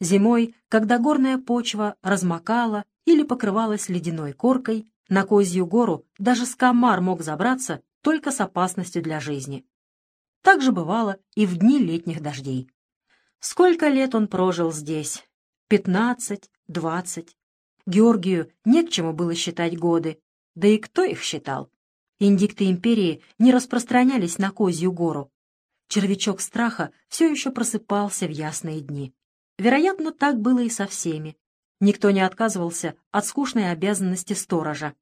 Зимой, когда горная почва размокала или покрывалась ледяной коркой, на Козью гору даже скомар мог забраться только с опасностью для жизни. Так же бывало и в дни летних дождей. Сколько лет он прожил здесь? Пятнадцать, двадцать. Георгию не к чему было считать годы, да и кто их считал? Индикты империи не распространялись на Козью гору. Червячок страха все еще просыпался в ясные дни. Вероятно, так было и со всеми. Никто не отказывался от скучной обязанности сторожа.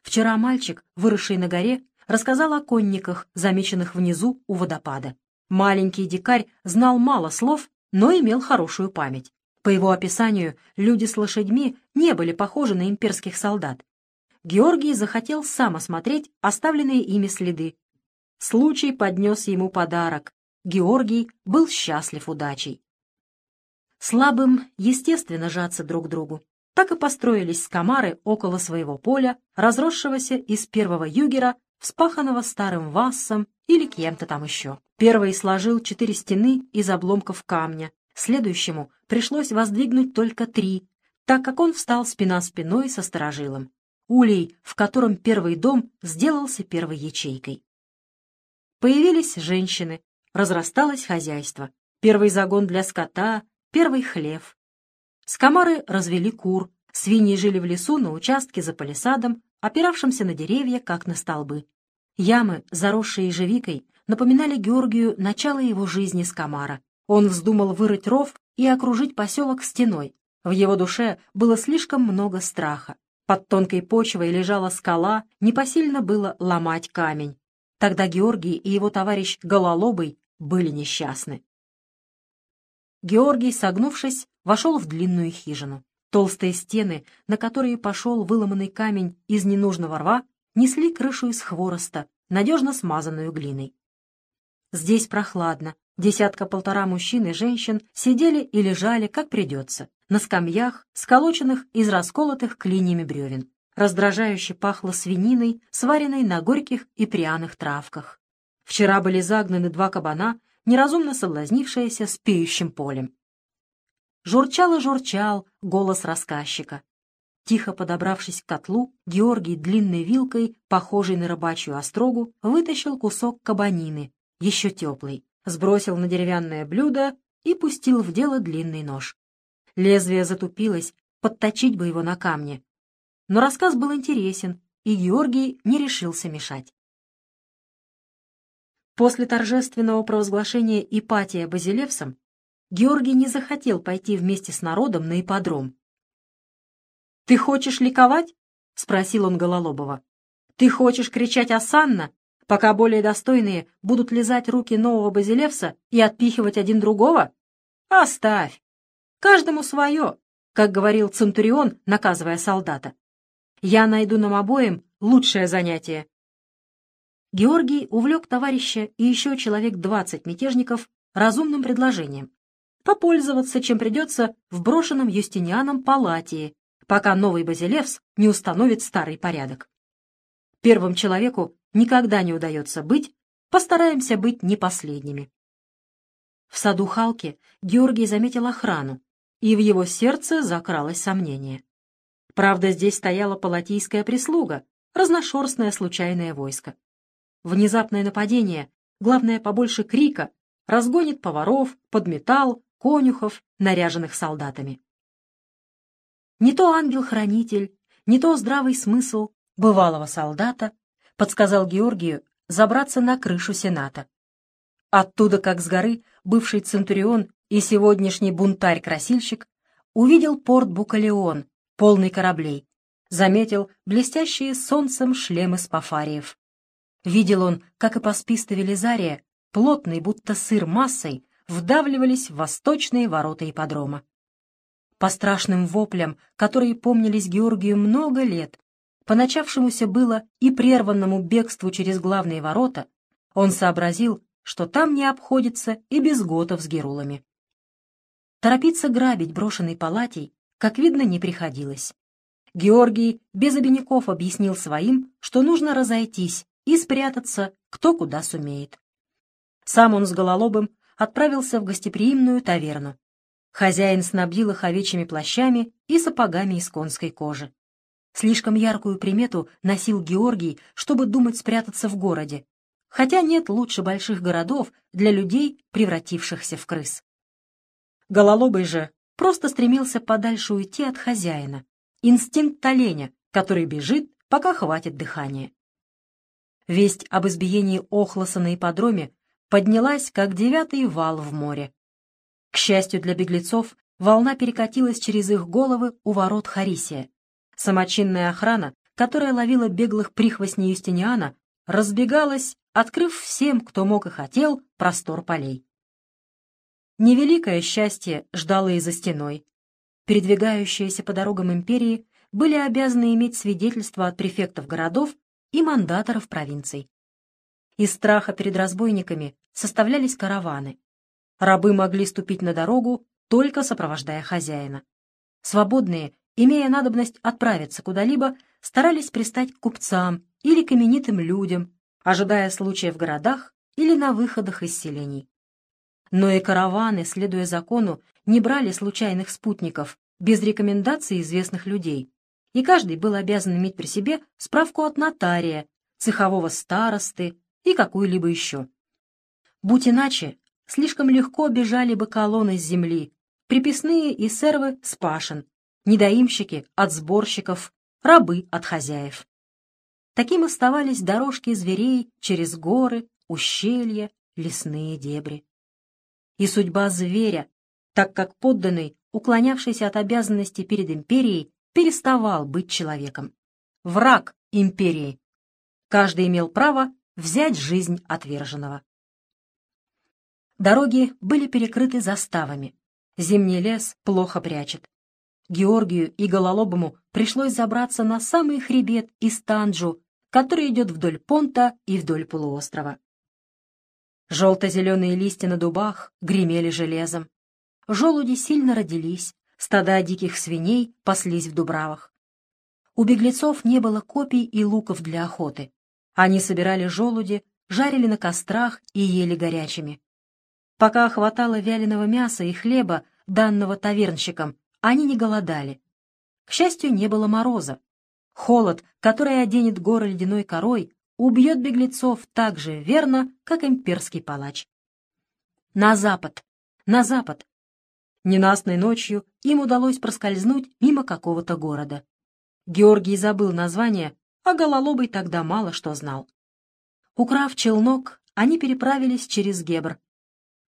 Вчера мальчик, выросший на горе, рассказал о конниках, замеченных внизу у водопада. Маленький дикарь знал мало слов, но имел хорошую память. По его описанию, люди с лошадьми не были похожи на имперских солдат. Георгий захотел сам осмотреть оставленные ими следы. Случай поднес ему подарок. Георгий был счастлив удачей. Слабым, естественно, жаться друг к другу. Так и построились скамары около своего поля, разросшегося из первого югера вспаханного старым вассом или кем-то там еще. Первый сложил четыре стены из обломков камня, следующему пришлось воздвигнуть только три, так как он встал спина спиной со сторожилом. Улей, в котором первый дом сделался первой ячейкой. Появились женщины, разрасталось хозяйство. Первый загон для скота, первый хлев. Скомары развели кур, свиньи жили в лесу на участке за палисадом, опиравшимся на деревья, как на столбы. Ямы, заросшие ежевикой, напоминали Георгию начало его жизни с Камара. Он вздумал вырыть ров и окружить поселок стеной. В его душе было слишком много страха. Под тонкой почвой лежала скала, непосильно было ломать камень. Тогда Георгий и его товарищ Гололобый были несчастны. Георгий, согнувшись, вошел в длинную хижину. Толстые стены, на которые пошел выломанный камень из ненужного рва, несли крышу из хвороста, надежно смазанную глиной. Здесь прохладно. Десятка-полтора мужчин и женщин сидели и лежали, как придется, на скамьях, сколоченных из расколотых клиньями бревен. Раздражающе пахло свининой, сваренной на горьких и пряных травках. Вчера были загнаны два кабана, неразумно соблазнившиеся с пеющим полем. Журчал и журчал голос рассказчика. Тихо подобравшись к котлу, Георгий длинной вилкой, похожей на рыбачью острогу, вытащил кусок кабанины, еще теплый, сбросил на деревянное блюдо и пустил в дело длинный нож. Лезвие затупилось, подточить бы его на камне. Но рассказ был интересен, и Георгий не решился мешать. После торжественного провозглашения Ипатия Базилевсом Георгий не захотел пойти вместе с народом на ипподром. «Ты хочешь ликовать?» — спросил он Гололобова. «Ты хочешь кричать «Асанна», пока более достойные будут лизать руки нового Базилевса и отпихивать один другого? Оставь! Каждому свое, как говорил Центурион, наказывая солдата. Я найду нам обоим лучшее занятие». Георгий увлек товарища и еще человек двадцать мятежников разумным предложением попользоваться, чем придется в брошенном Юстинианом Палатии, пока новый Базилевс не установит старый порядок. Первым человеку никогда не удается быть, постараемся быть не последними. В саду Халки Георгий заметил охрану, и в его сердце закралось сомнение. Правда, здесь стояла палатийская прислуга, разношерстное случайное войско. Внезапное нападение, главное побольше крика, разгонит поваров, подметал, конюхов, наряженных солдатами. Не то ангел-хранитель, не то здравый смысл бывалого солдата подсказал Георгию забраться на крышу Сената. Оттуда, как с горы, бывший Центурион и сегодняшний бунтарь-красильщик увидел порт Букалеон, полный кораблей, заметил блестящие солнцем шлемы спафариев. Видел он, как и по списто Велизария, плотный, будто сыр массой, вдавливались в восточные ворота ипподрома. По страшным воплям, которые помнились Георгию много лет, по начавшемуся было и прерванному бегству через главные ворота, он сообразил, что там не обходится и без готов с герулами. Торопиться грабить брошенный палатей, как видно, не приходилось. Георгий без обиняков объяснил своим, что нужно разойтись и спрятаться, кто куда сумеет. Сам он с Гололобым отправился в гостеприимную таверну. Хозяин снабдил их овечьими плащами и сапогами из конской кожи. Слишком яркую примету носил Георгий, чтобы думать спрятаться в городе, хотя нет лучше больших городов для людей, превратившихся в крыс. Гололобый же просто стремился подальше уйти от хозяина. Инстинкт оленя, который бежит, пока хватит дыхания. Весть об избиении Охлоса на ипподроме поднялась, как девятый вал в море. К счастью для беглецов, волна перекатилась через их головы у ворот Харисия. Самочинная охрана, которая ловила беглых прихвостней Юстиниана, разбегалась, открыв всем, кто мог и хотел, простор полей. Невеликое счастье ждало и за стеной. Передвигающиеся по дорогам империи были обязаны иметь свидетельство от префектов городов и мандаторов провинций. Из страха перед разбойниками составлялись караваны. Рабы могли ступить на дорогу, только сопровождая хозяина. Свободные, имея надобность отправиться куда-либо, старались пристать к купцам или к именитым людям, ожидая случая в городах или на выходах из селений. Но и караваны, следуя закону, не брали случайных спутников, без рекомендаций известных людей, и каждый был обязан иметь при себе справку от нотария, цехового старосты и какую-либо еще. Будь иначе, слишком легко бежали бы колонны с земли, приписные и сервы с пашин, недоимщики от сборщиков, рабы от хозяев. Таким оставались дорожки зверей через горы, ущелья, лесные дебри. И судьба зверя, так как подданный, уклонявшийся от обязанностей перед империей, переставал быть человеком. Враг империи. Каждый имел право взять жизнь отверженного. Дороги были перекрыты заставами. Зимний лес плохо прячет. Георгию и Гололобому пришлось забраться на самый хребет из который идет вдоль понта и вдоль полуострова. Желто-зеленые листья на дубах гремели железом. Желуди сильно родились, стада диких свиней паслись в дубравах. У беглецов не было копий и луков для охоты. Они собирали желуди, жарили на кострах и ели горячими. Пока хватало вяленого мяса и хлеба, данного тавернщикам, они не голодали. К счастью, не было мороза. Холод, который оденет горы ледяной корой, убьет беглецов так же верно, как имперский палач. На запад, на запад, Ненастной ночью им удалось проскользнуть мимо какого-то города. Георгий забыл название, а Гололобый тогда мало что знал. Украв челнок, они переправились через Гебр.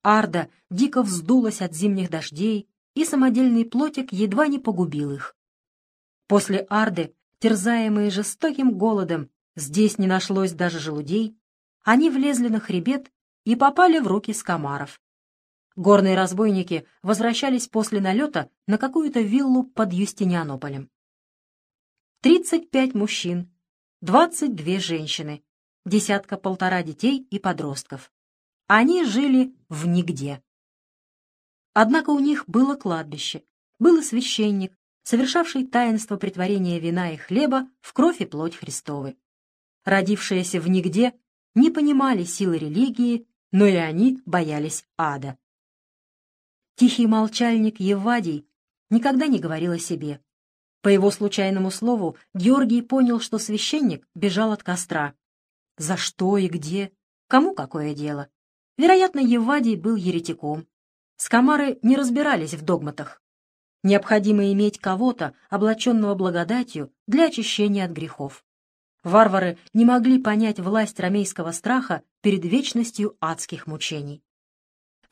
Арда дико вздулась от зимних дождей, и самодельный плотик едва не погубил их. После Арды, терзаемые жестоким голодом, здесь не нашлось даже желудей, они влезли на хребет и попали в руки скомаров. Горные разбойники возвращались после налета на какую-то виллу под Юстинианополем. Тридцать пять мужчин, двадцать две женщины, десятка-полтора детей и подростков. Они жили в нигде. Однако у них было кладбище, был священник, совершавший таинство притворения вина и хлеба в кровь и плоть Христовы. Родившиеся в нигде не понимали силы религии, но и они боялись ада. Тихий молчальник Евадий никогда не говорил о себе. По его случайному слову Георгий понял, что священник бежал от костра. За что и где? Кому какое дело? Вероятно, Евадий был еретиком. Скамары не разбирались в догматах. Необходимо иметь кого-то, облаченного благодатью, для очищения от грехов. Варвары не могли понять власть ромейского страха перед вечностью адских мучений.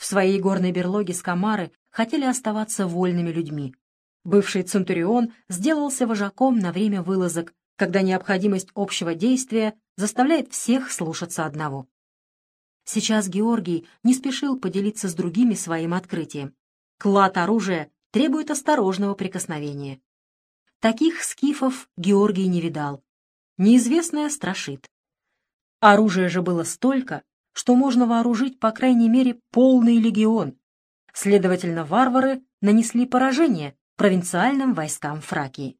В своей горной берлоге Скамары хотели оставаться вольными людьми. Бывший Центурион сделался вожаком на время вылазок, когда необходимость общего действия заставляет всех слушаться одного. Сейчас Георгий не спешил поделиться с другими своим открытием. Клад оружия требует осторожного прикосновения. Таких скифов Георгий не видал. Неизвестное страшит. Оружия же было столько, что можно вооружить по крайней мере полный легион. Следовательно, варвары нанесли поражение провинциальным войскам Фракии.